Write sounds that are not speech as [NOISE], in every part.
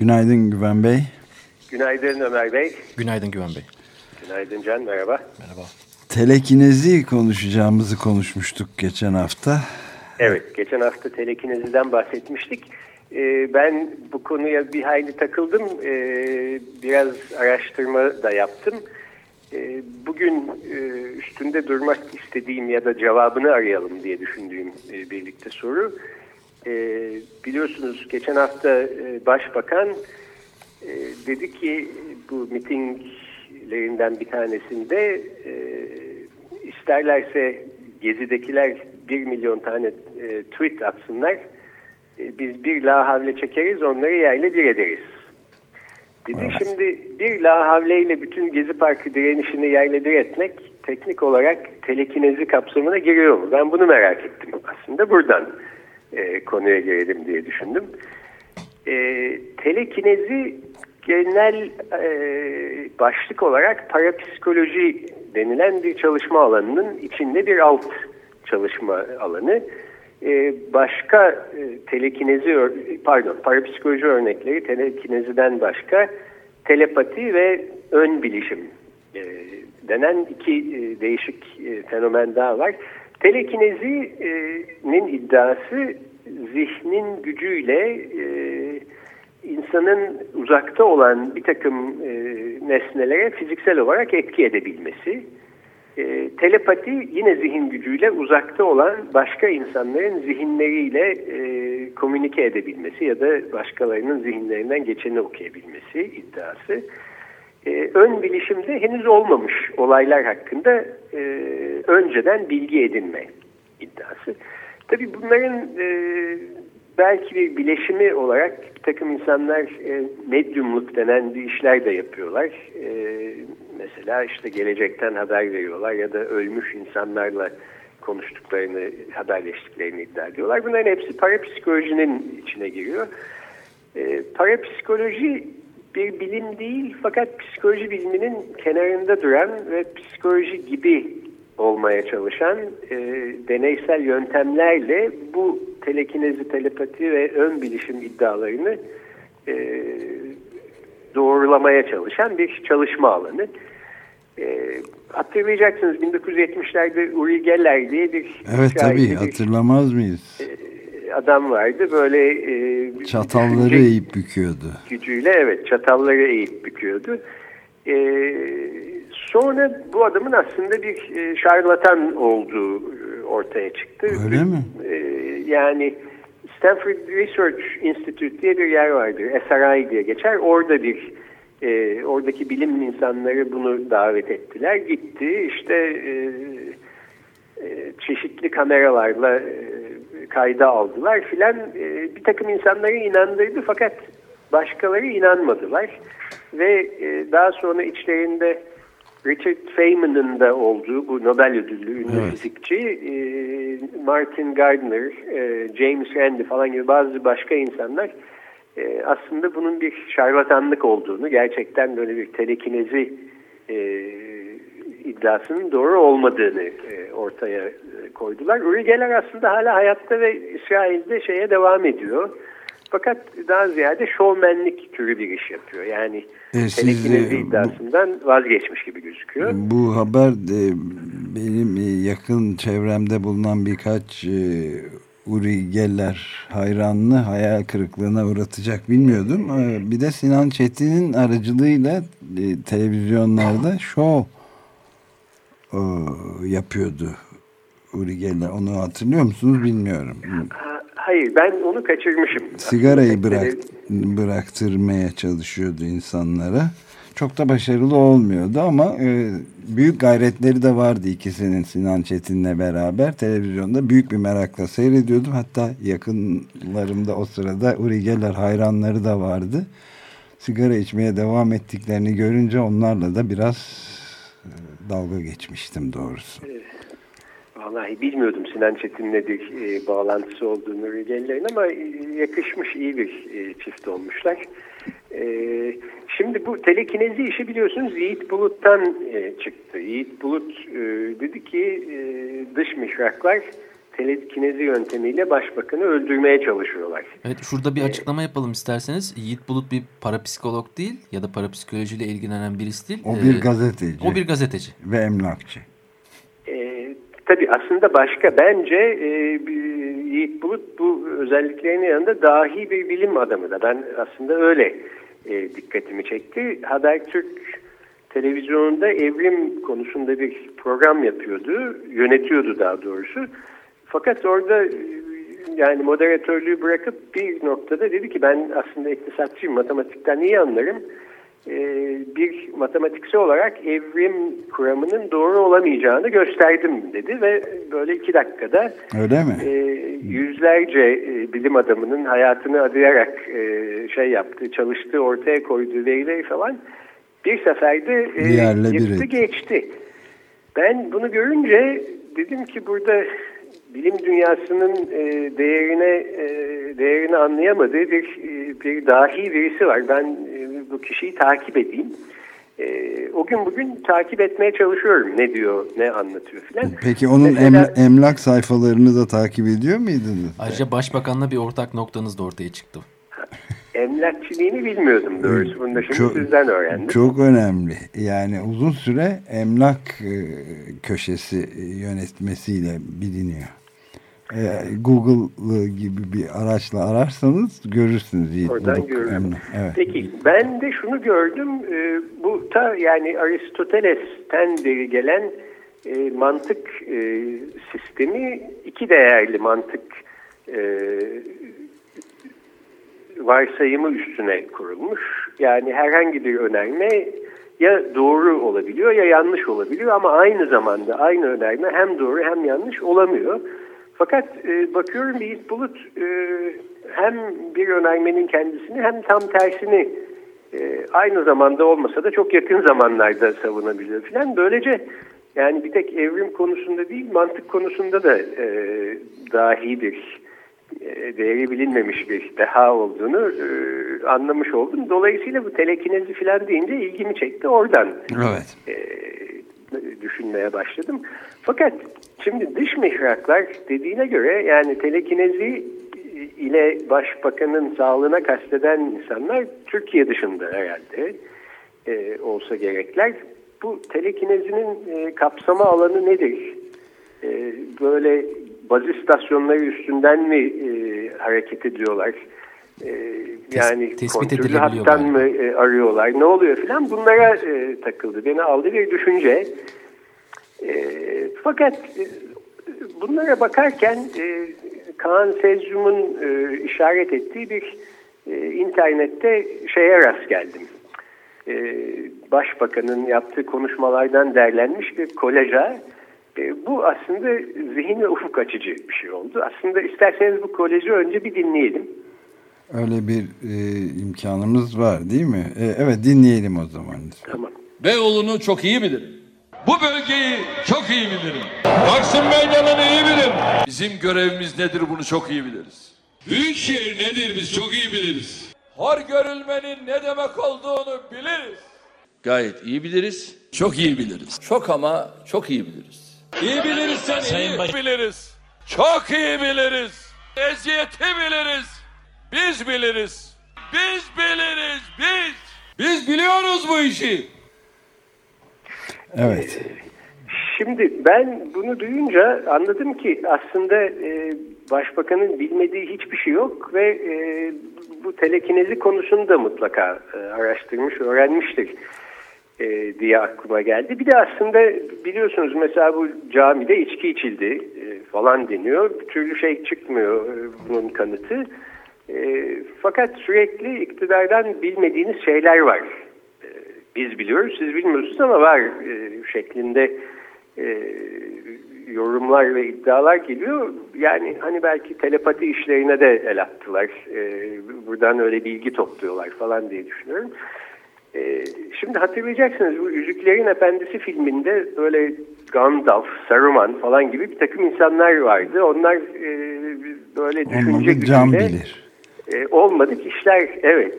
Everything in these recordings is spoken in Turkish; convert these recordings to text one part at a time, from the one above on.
Günaydın Güven Bey. Günaydın Ömer Bey. Günaydın Güven Bey. Günaydın Can, merhaba. Merhaba. Telekinezi konuşacağımızı konuşmuştuk geçen hafta. Evet, geçen hafta telekineziden bahsetmiştik. Ee, ben bu konuya bir hayli takıldım. Ee, biraz araştırma da yaptım. Ee, bugün e, üstünde durmak istediğim ya da cevabını arayalım diye düşündüğüm e, birlikte soru. Ee, biliyorsunuz geçen hafta e, Başbakan dedi ki bu mitinglerinden bir tanesinde isterlerse Gezi'dekiler bir milyon tane tweet atsınlar. Biz bir la havle çekeriz onları yerle bir ederiz dedi. Evet. Şimdi bir la havleyle bütün Gezi Parkı direnişini yerle etmek teknik olarak telekinezi kapsamına giriyor mu? Ben bunu merak ettim aslında buradan e, konuya girelim diye düşündüm. E, telekinezi genel e, başlık olarak parapsikoloji denilen bir çalışma alanının içinde bir alt çalışma alanı. Ee, başka e, telekinezi pardon parapsikoloji örnekleri telekineziden başka telepati ve ön bilişim e, denen iki e, değişik fenomen daha var. Telekinezinin iddiası zihnin gücüyle insanın uzakta olan bir takım nesnelere fiziksel olarak etki edebilmesi. E, telepati yine zihin gücüyle uzakta olan başka insanların zihinleriyle e, komünike edebilmesi ya da başkalarının zihinlerinden geçeni okuyabilmesi iddiası. E, ön bilişimde henüz olmamış olaylar hakkında e, önceden bilgi edinme iddiası. Tabii bunların e, belki bir bileşimi olarak bir takım insanlar e, medyumluk denen bir işler de yapıyorlar. E, mesela işte gelecekten haber veriyorlar ya da ölmüş insanlarla konuştuklarını, haberleştiklerini iddia ediyorlar. Bunların hepsi parapsikolojinin içine giriyor. E, parapsikoloji bir bilim değil fakat psikoloji biliminin kenarında duran ve psikoloji gibi olmaya çalışan e, deneysel yöntemlerle bu telekinezi, telepati ve ön bilişim iddialarını e, doğrulamaya çalışan bir çalışma alanı. E, hatırlayacaksınız 1970'lerde Uri Geller diye bir Evet tabii hatırlamaz mıyız? E, adam vardı böyle e, çatalları eğip büküyordu. Gücüyle evet çatalları eğip büküyordu. E, sonra bu adamın aslında bir e, şarlatan olduğu e, ortaya çıktı. Öyle mi? E, yani Stanford Research Institute diye bir yer vardır. SRI diye geçer. Orada bir e, oradaki bilim insanları bunu davet ettiler. Gitti işte e, e, çeşitli kameralarla e, kayda aldılar filan. E, bir takım insanları inandırdı fakat başkaları inanmadılar. Ve e, daha sonra içlerinde Richard Feynman'ın da olduğu bu Nobel ödüllü ünlü evet. fizikçi e, Martin Gardner, e, James Randi falan gibi bazı başka insanlar e, aslında bunun bir şarlatanlık olduğunu, gerçekten böyle bir telekinezi e, iddiasının doğru olmadığını e, ortaya e, koydular. Uri Geller aslında hala hayatta ve İsrail'de şeye devam ediyor. Fakat daha ziyade şovmenlik türü bir iş yapıyor. Yani e, telekinezi iddiasından bu, vazgeçmiş gibi gözüküyor. Bu haber de benim yakın çevremde bulunan birkaç e, Uri Geller hayranını hayal kırıklığına uğratacak bilmiyordum. E, bir de Sinan Çetin'in aracılığıyla e, televizyonlarda şov e, yapıyordu Uri Geller. Onu hatırlıyor musunuz bilmiyorum. Hayır ben onu kaçırmışım. Sigarayı bırak, bıraktırmaya çalışıyordu insanlara. çok da başarılı olmuyordu ama e, büyük gayretleri de vardı ikisinin Sinan Çetin'le beraber televizyonda büyük bir merakla seyrediyordum. Hatta yakınlarımda o sırada Uri Geller hayranları da vardı. Sigara içmeye devam ettiklerini görünce onlarla da biraz dalga geçmiştim doğrusu. Vallahi bilmiyordum Sinan Çetin'le bir e, bağlantısı olduğunu Uri Geller'in ama e, yakışmış iyi bir e, çift olmuşlar. E, şimdi bu telekinezi işi biliyorsunuz Yiğit Bulut'tan e, çıktı. Yiğit Bulut e, dedi ki e, dış mihraklar telekinezi yöntemiyle başbakanı öldürmeye çalışıyorlar. Evet şurada bir açıklama yapalım isterseniz. Yiğit Bulut bir parapsikolog değil ya da parapsikolojiyle ilgilenen birisi değil. O bir Ee, gazeteci. O bir gazeteci. Ve emlakçı. E, tabii aslında başka bence e, Yiğit Bulut bu özelliklerinin yanında dahi bir bilim adamı da. Ben aslında öyle e, dikkatimi çekti. Habertürk televizyonunda evrim konusunda bir program yapıyordu. Yönetiyordu daha doğrusu. Fakat orada e, yani moderatörlüğü bırakıp bir noktada dedi ki ben aslında iktisatçıyım, matematikten iyi anlarım. Ee, bir matematiksel olarak evrim kuramının doğru olamayacağını gösterdim dedi ve böyle iki dakikada Öyle mi? e, yüzlerce e, bilim adamının hayatını adayarak e, şey yaptığı, çalıştığı, ortaya koyduğu verileri falan bir seferde e, yıktı geçti. Ben bunu görünce dedim ki burada bilim dünyasının e, değerine e, değerini anlayamadığı bir e, bir dahi birisi var. Ben e, bu kişiyi takip edeyim. E, o gün bugün takip etmeye çalışıyorum. Ne diyor, ne anlatıyor filan. Peki onun Mesela- emla- emlak sayfalarını da takip ediyor muydunuz? Ayrıca başbakanla bir ortak noktanız da ortaya çıktı. Emlakçiliğini bilmiyordum doğrusu. Bunu da şimdi sizden öğrendim. Çok önemli. Yani uzun süre emlak e, köşesi e, yönetmesiyle biliniyor. E, Google gibi bir araçla ararsanız görürsünüz. Yiğit Oradan emlak. Evet. Peki ben de şunu gördüm. bu ta yani Aristoteles'ten beri gelen mantık sistemi iki değerli mantık varsayımı üstüne kurulmuş. Yani herhangi bir önerme ya doğru olabiliyor ya yanlış olabiliyor ama aynı zamanda aynı önerme hem doğru hem yanlış olamıyor. Fakat e, bakıyorum Yiğit Bulut e, hem bir önermenin kendisini hem tam tersini e, aynı zamanda olmasa da çok yakın zamanlarda savunabiliyor filan. Böylece yani bir tek evrim konusunda değil mantık konusunda da e, dahi bir değeri bilinmemiş bir deha olduğunu e, anlamış oldum. Dolayısıyla bu telekinezi filan deyince ilgimi çekti oradan Evet. e, düşünmeye başladım. Fakat şimdi dış mihraklar dediğine göre yani telekinezi ile başbakanın sağlığına kasteden insanlar Türkiye dışında herhalde e, olsa gerekler. Bu telekinezinin e, kapsama alanı nedir? E, böyle baz istasyonları üstünden mi e, hareket ediyorlar? E, yani tespit kontrollü hattan mı e, arıyorlar? Ne oluyor filan? Bunlara e, takıldı. Beni aldı bir düşünce. E, fakat e, bunlara bakarken e, Kaan Sezyum'un e, işaret ettiği bir e, internette şeye rast geldim. E, Başbakanın yaptığı konuşmalardan derlenmiş bir kolaja. E, bu aslında zihin ve ufuk açıcı bir şey oldu. Aslında isterseniz bu kolajı önce bir dinleyelim. Öyle bir e, imkanımız var değil mi? E, evet dinleyelim o zaman. Tamam. Beyoğlu'nu çok iyi bilirim. Bu bölgeyi çok iyi bilirim. Taksim Meydanı'nı iyi bilirim. Bizim görevimiz nedir bunu çok iyi biliriz. Büyükşehir nedir biz çok iyi biliriz. Hor görülmenin ne demek olduğunu biliriz. Gayet iyi biliriz. Çok iyi biliriz. Çok ama çok iyi biliriz. İyi biliriz sen iyi biliriz. Çok iyi biliriz. Eziyeti biliriz. Biz biliriz. Biz biliriz biz. Biz biliyoruz bu işi. Evet. Şimdi ben bunu duyunca anladım ki aslında e, başbakanın bilmediği hiçbir şey yok ve e, bu telekinezi konusunu da mutlaka e, araştırmış, öğrenmiştir e, diye aklıma geldi. Bir de aslında biliyorsunuz mesela bu camide içki içildi e, falan deniyor. Bir türlü şey çıkmıyor e, bunun kanıtı. E, fakat sürekli iktidardan bilmediğiniz şeyler var. E, biz biliyoruz siz bilmiyorsunuz ama var e, şeklinde e, yorumlar ve iddialar geliyor. Yani hani belki telepati işlerine de el attılar. E, buradan öyle bilgi topluyorlar falan diye düşünüyorum. E, şimdi hatırlayacaksınız bu Yüzüklerin Efendisi filminde böyle Gandalf, Saruman falan gibi bir takım insanlar vardı. Onlar e, böyle düşünce Olmadı can bilir. E, olmadık işler evet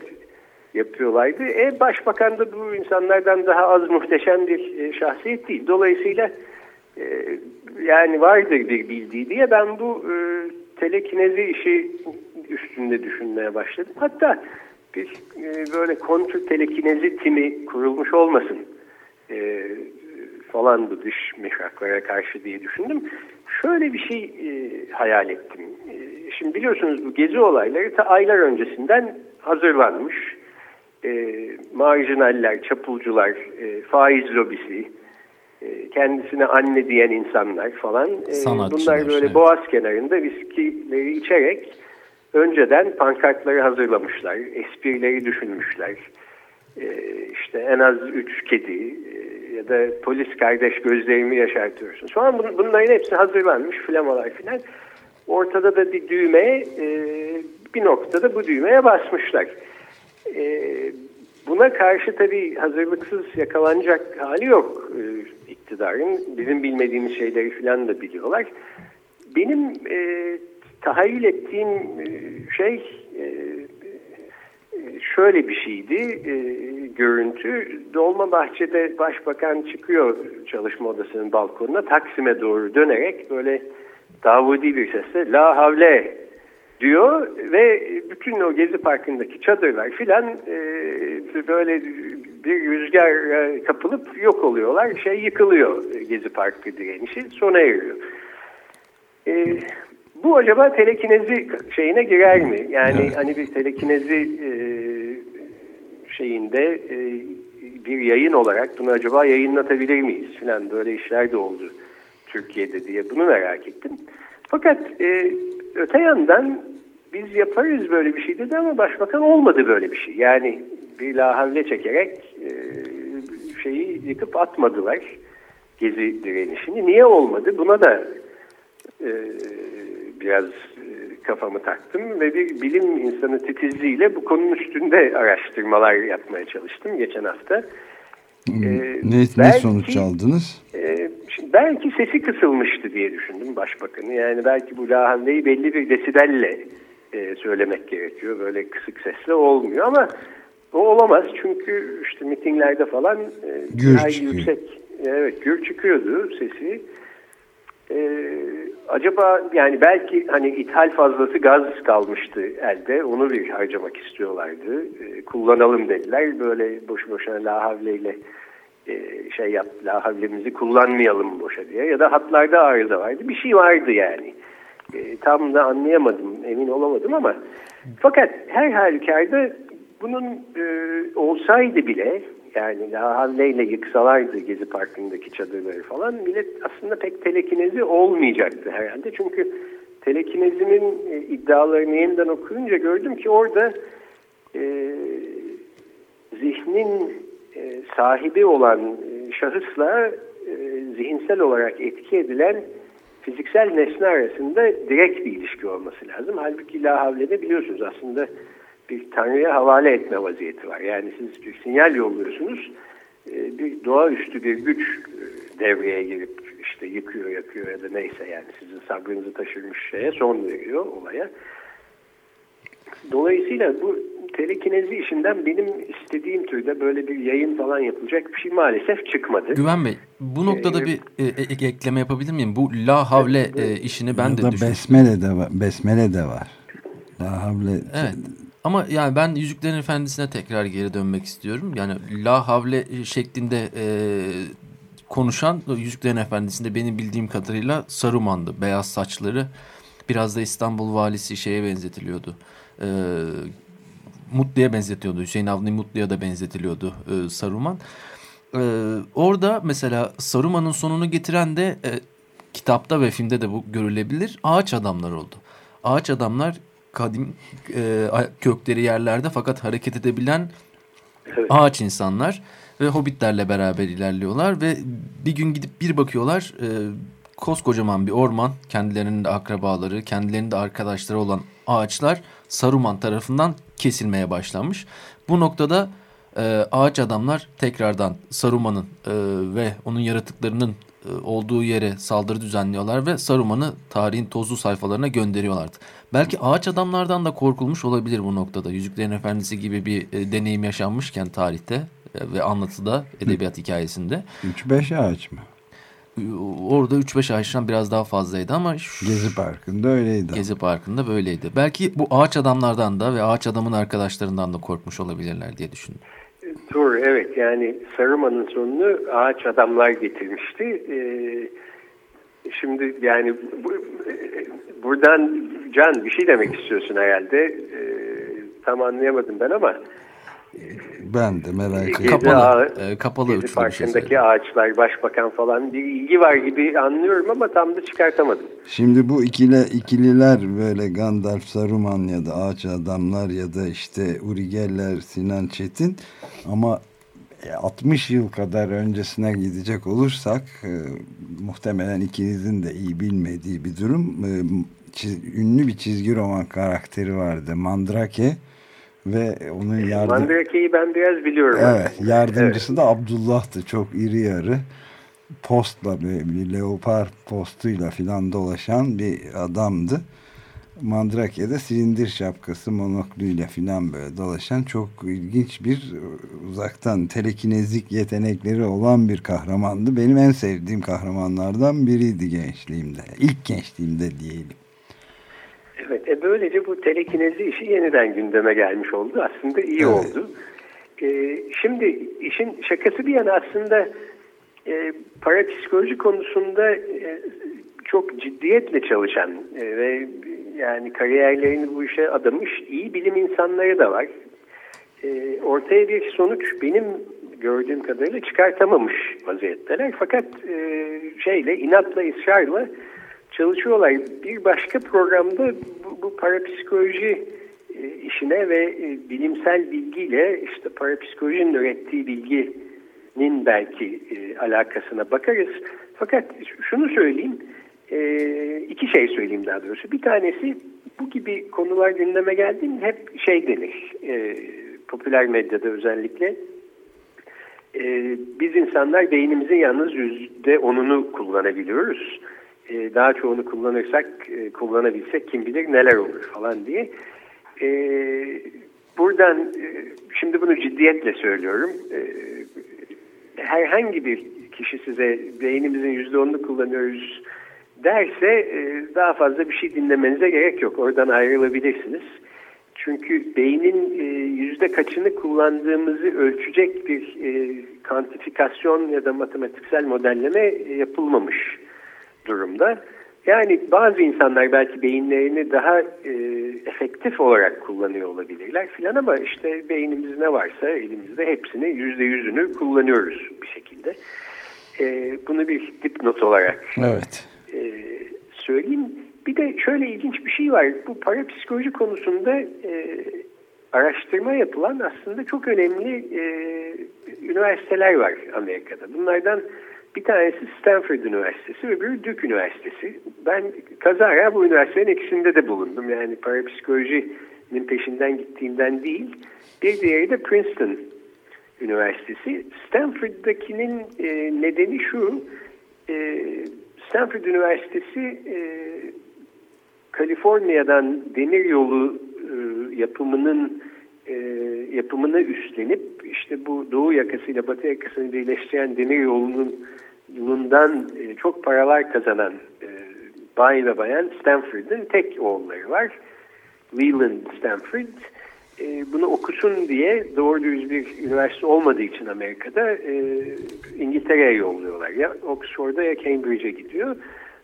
yapıyorlardı. E, başbakan da bu insanlardan daha az muhteşem bir e, şahsiyet değil. Dolayısıyla e, yani vardır bir bildiği diye ben bu e, telekinezi işi üstünde düşünmeye başladım. Hatta bir e, böyle kontr telekinezi timi kurulmuş olmasın e, falan bu dış mihraklara karşı diye düşündüm. Şöyle bir şey e, hayal ettim. E, şimdi biliyorsunuz bu gezi olayları ta aylar öncesinden hazırlanmış. E, marjinaller, çapulcular, e, faiz lobisi, e, kendisine anne diyen insanlar falan. E, bunlar böyle evet. boğaz kenarında viskileri içerek önceden pankartları hazırlamışlar, esprileri düşünmüşler. E, işte en az üç kedi e, ya da polis kardeş gözlerimi yaşartıyorsun. Sonra bun, bunların hepsi hazırlanmış, flamalar filan. Ortada da bir düğme, e, bir noktada bu düğmeye basmışlar. E, buna karşı tabii hazırlıksız yakalanacak hali yok iktidarın. Bizim bilmediğimiz şeyleri filan da biliyorlar. Benim tahayyül ettiğim e, şey e, şöyle bir şeydi e, görüntü. Dolmabahçe'de başbakan çıkıyor çalışma odasının balkonuna Taksim'e doğru dönerek böyle Davudi bir sesle la havle diyor ve bütün o Gezi Parkı'ndaki çadırlar filan e, böyle bir rüzgar kapılıp yok oluyorlar. Şey yıkılıyor Gezi Parkı direnişi sona eriyor. E, bu acaba telekinezi şeyine girer mi? Yani evet. hani bir telekinezi e, şeyinde e, bir yayın olarak bunu acaba yayınlatabilir miyiz filan böyle işler de oldu Türkiye'de diye bunu merak ettim. Fakat e, öte yandan biz yaparız böyle bir şey dedi ama başbakan olmadı böyle bir şey. Yani bir lahavle çekerek e, şeyi yıkıp atmadılar gezi direnişini. Niye olmadı? Buna da e, biraz e, kafamı taktım ve bir bilim insanı titizliğiyle bu konunun üstünde araştırmalar yapmaya çalıştım geçen hafta. Ee, ne, belki, ne sonuç aldınız? E, belki sesi kısılmıştı diye düşündüm başbakanı. Yani belki bu lahandeyi belli bir desibelle e, söylemek gerekiyor. Böyle kısık sesle olmuyor ama o olamaz çünkü işte mitinglerde falan e, gür yüksek evet gür çıkıyordu sesi. E, acaba yani belki hani ithal fazlası gaz kalmıştı elde onu bir harcamak istiyorlardı. E, kullanalım dediler böyle boş boşuna lahavleyle e, şey yap lahavlemizi kullanmayalım boşa diye ya da hatlarda arıza vardı bir şey vardı yani. E, tam da anlayamadım, emin olamadım ama fakat her halükarda bunun e, olsaydı bile yani Lahavle'yle yıksalardı Gezi Parkı'ndaki çadırları falan millet aslında pek telekinezi olmayacaktı herhalde. Çünkü telekinezimin e, iddialarını yeniden okuyunca gördüm ki orada e, zihnin e, sahibi olan e, şahısla e, zihinsel olarak etki edilen fiziksel nesne arasında direkt bir ilişki olması lazım. Halbuki La Havle'de biliyorsunuz aslında bir tanrıya havale etme vaziyeti var. Yani siz bir sinyal yolluyorsunuz, e, bir doğaüstü bir güç e, devreye girip işte yıkıyor, yakıyor ya da neyse yani sizin sabrınızı taşırmış şeye son veriyor olaya. Dolayısıyla bu telekinezi işinden benim istediğim türde böyle bir yayın falan yapılacak bir şey maalesef çıkmadı. Güven Bey bu noktada ee, bir e, e, ekleme yapabilir miyim? Bu la havle e, işini ben de düşünüyorum. Besmele de var. Besmele de var. La havle. Evet. Ama yani ben Yüzüklerin Efendisi'ne tekrar geri dönmek istiyorum. Yani la havle şeklinde e, konuşan Yüzüklerin Efendisi'nde benim bildiğim kadarıyla Saruman'dı. Beyaz saçları biraz da İstanbul valisi şeye benzetiliyordu. E, Mutlu'ya benzetiyordu. Hüseyin Avni Mutlu'ya da benzetiliyordu e, Saruman. E, orada mesela Saruman'ın sonunu getiren de e, kitapta ve filmde de bu görülebilir. Ağaç adamlar oldu. Ağaç adamlar kadim e, kökleri yerlerde fakat hareket edebilen evet. ağaç insanlar. ve hobbitlerle beraber ilerliyorlar ve bir gün gidip bir bakıyorlar e, koskocaman bir orman kendilerinin de akrabaları kendilerinin de arkadaşları olan ağaçlar Saruman tarafından kesilmeye başlanmış. Bu noktada e, ağaç adamlar tekrardan Saruman'ın e, ve onun yaratıklarının olduğu yere saldırı düzenliyorlar ve Saruman'ı tarihin tozlu sayfalarına gönderiyorlardı. Belki ağaç adamlardan da korkulmuş olabilir bu noktada. Yüzüklerin Efendisi gibi bir e, deneyim yaşanmışken tarihte e, ve anlatıda edebiyat hikayesinde. 3-5 ağaç mı? Orada 3-5 ağaçtan biraz daha fazlaydı ama... Şu, Gezi Parkı'nda öyleydi. Gezi Parkı'nda böyleydi. Belki bu ağaç adamlardan da ve ağaç adamın arkadaşlarından da korkmuş olabilirler diye düşündüm. Doğru evet yani Saruman'ın sonunu ağaç adamlar getirmişti. Ee, şimdi yani bu, buradan Can bir şey demek istiyorsun herhalde. Ee, tam anlayamadım ben ama ben de merak ettim. Kapalı, e, kapalı Gezi Parkı'ndaki şey ağaçlar, başbakan falan bir ilgi var gibi anlıyorum ama tam da çıkartamadım. Şimdi bu ikili, ikililer böyle Gandalf, Saruman ya da Ağaç Adamlar ya da işte Uri Geller, Sinan Çetin ama 60 yıl kadar öncesine gidecek olursak e, muhtemelen ikinizin de iyi bilmediği bir durum. E, çiz, ünlü bir çizgi roman karakteri vardı. Mandrake ve onun yardım... Mandrake'yi ben biraz biliyorum. Evet. Yardımcısı evet. da Abdullah'tı. Çok iri yarı. Postla bir leopar postuyla filan dolaşan bir adamdı. Mandrake'de silindir şapkası monokluyla filan böyle dolaşan çok ilginç bir uzaktan telekinezik yetenekleri olan bir kahramandı. Benim en sevdiğim kahramanlardan biriydi gençliğimde. İlk gençliğimde diyelim. Evet, e böylece bu telekinezi işi yeniden gündeme gelmiş oldu. Aslında iyi evet. oldu. E, şimdi işin şakası bir yana aslında e, parapsikoloji konusunda e, çok ciddiyetle çalışan e, ve yani kariyerlerini bu işe adamış iyi bilim insanları da var. E, ortaya bir sonuç benim gördüğüm kadarıyla çıkartamamış vaziyetteler. Fakat e, şeyle inatla ısrarla çalışıyorlar. Bir başka programda bu, bu parapsikoloji e, işine ve e, bilimsel bilgiyle işte parapsikolojinin ürettiği bilginin belki e, alakasına bakarız. Fakat şunu söyleyeyim, iki şey söyleyeyim daha doğrusu. Bir tanesi bu gibi konular gündeme geldiğinde hep şey denir, popüler medyada özellikle. Biz insanlar beynimizin yalnız yüzde onunu kullanabiliyoruz e, daha çoğunu kullanırsak, e, kullanabilsek kim bilir neler olur falan diye. E, buradan e, şimdi bunu ciddiyetle söylüyorum. E, herhangi bir kişi size beynimizin yüzde onunu kullanıyoruz derse daha fazla bir şey dinlemenize gerek yok. Oradan ayrılabilirsiniz. Çünkü beynin yüzde kaçını kullandığımızı ölçecek bir e, kantifikasyon ya da matematiksel modelleme yapılmamış durumda. Yani bazı insanlar belki beyinlerini daha e, efektif olarak kullanıyor olabilirler filan ama işte beynimiz ne varsa elimizde hepsini yüzde yüzünü kullanıyoruz bir şekilde. E, bunu bir dipnot olarak evet. e, söyleyeyim. Bir de şöyle ilginç bir şey var. Bu parapsikoloji konusunda e, araştırma yapılan aslında çok önemli e, üniversiteler var Amerika'da. Bunlardan bir tanesi Stanford Üniversitesi, öbürü Duke Üniversitesi. Ben kazara bu üniversitenin ikisinde de bulundum. Yani parapsikolojinin peşinden gittiğimden değil. Bir diğeri de Princeton Üniversitesi. Stanford'dakinin e, nedeni şu, e, Stanford Üniversitesi e, Kaliforniya'dan demir yolu e, yapımının e, yapımını üstlenip işte bu doğu yakasıyla batı yakasını birleştiren demir yolunun yılından e, çok paralar kazanan e, bay ve bayan Stanford'ın tek oğulları var. Leland Stanford. E, bunu okusun diye doğru düz bir üniversite olmadığı için Amerika'da e, İngiltere'ye yolluyorlar. Ya Oxford'a ya Cambridge'e gidiyor.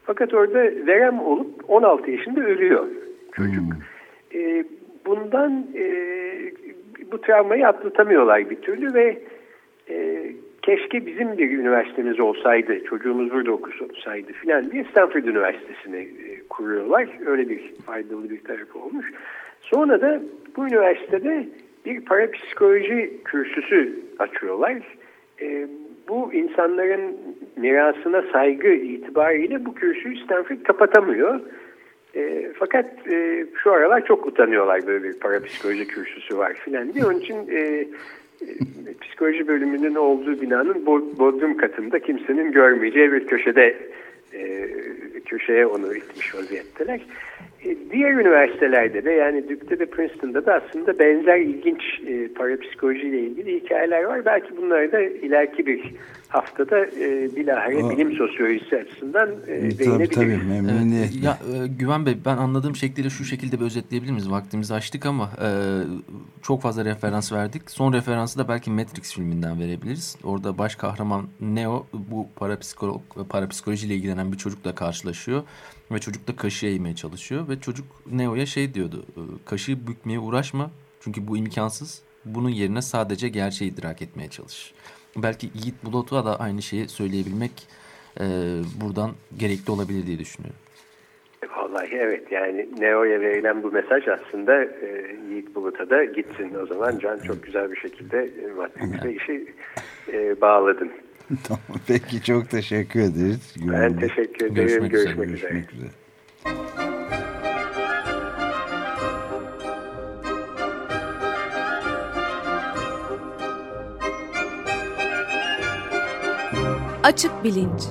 Fakat orada verem olup 16 yaşında ölüyor çocuk. Hmm. E, bundan e, bu travmayı atlatamıyorlar bir türlü ve e, keşke bizim bir üniversitemiz olsaydı, çocuğumuz burada okusaydı filan diye Stanford Üniversitesi'ni e, kuruyorlar. Öyle bir faydalı bir tarafı olmuş. Sonra da bu üniversitede bir parapsikoloji kürsüsü açıyorlar. E, bu insanların mirasına saygı itibariyle bu kürsüyü Stanford kapatamıyor. E, fakat e, şu aralar çok utanıyorlar böyle bir parapsikoloji kürsüsü var filan diye. Onun için e, e, psikoloji bölümünün olduğu binanın bodrum katında kimsenin görmeyeceği bir köşede e, köşeye onu itmiş vaziyetteler. E, diğer üniversitelerde de yani Duke'de de Princeton'da da aslında benzer ilginç e, parapsikolojiyle ilgili hikayeler var. Belki bunları da ileriki bir haftada e, bilahare Aa, bilim sosyolojisi açısından e, değinebiliriz. Tabii memnuniyetle. Evet, ya, e, Güven Bey ben anladığım şekliyle şu şekilde bir özetleyebilir miyiz? Vaktimizi açtık ama e, çok fazla referans verdik. Son referansı da belki Matrix filminden verebiliriz. Orada baş kahraman Neo bu parapsikolog, parapsikolojiyle ilgilenen bir çocukla karşılaşıyor. Ve çocuk da kaşı eğmeye çalışıyor. Ve çocuk Neo'ya şey diyordu. E, kaşı bükmeye uğraşma. Çünkü bu imkansız. Bunun yerine sadece gerçeği idrak etmeye çalış. Belki Yiğit Bulut'a da aynı şeyi söyleyebilmek e, buradan gerekli olabilir diye düşünüyorum. Vallahi evet yani Neo'ya verilen bu mesaj aslında e, Yiğit Bulut'a da gitsin o zaman Can çok güzel bir şekilde e, Matrix'e işi e, bağladın. [LAUGHS] tamam peki çok teşekkür ederiz. Ben teşekkür ederim. Görüşmek, Görüşmek üzere. Görüşmek üzere. Açık Bilinç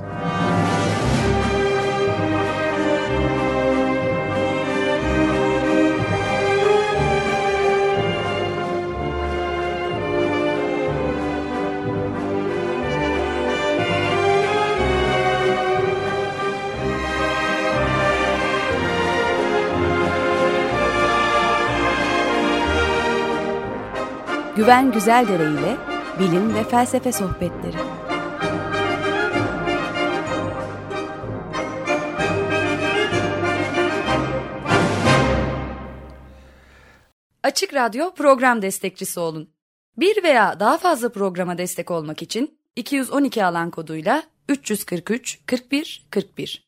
Güven Güzeldere ile bilim ve felsefe sohbetleri. Açık Radyo program destekçisi olun. Bir veya daha fazla programa destek olmak için 212 alan koduyla 343 41 41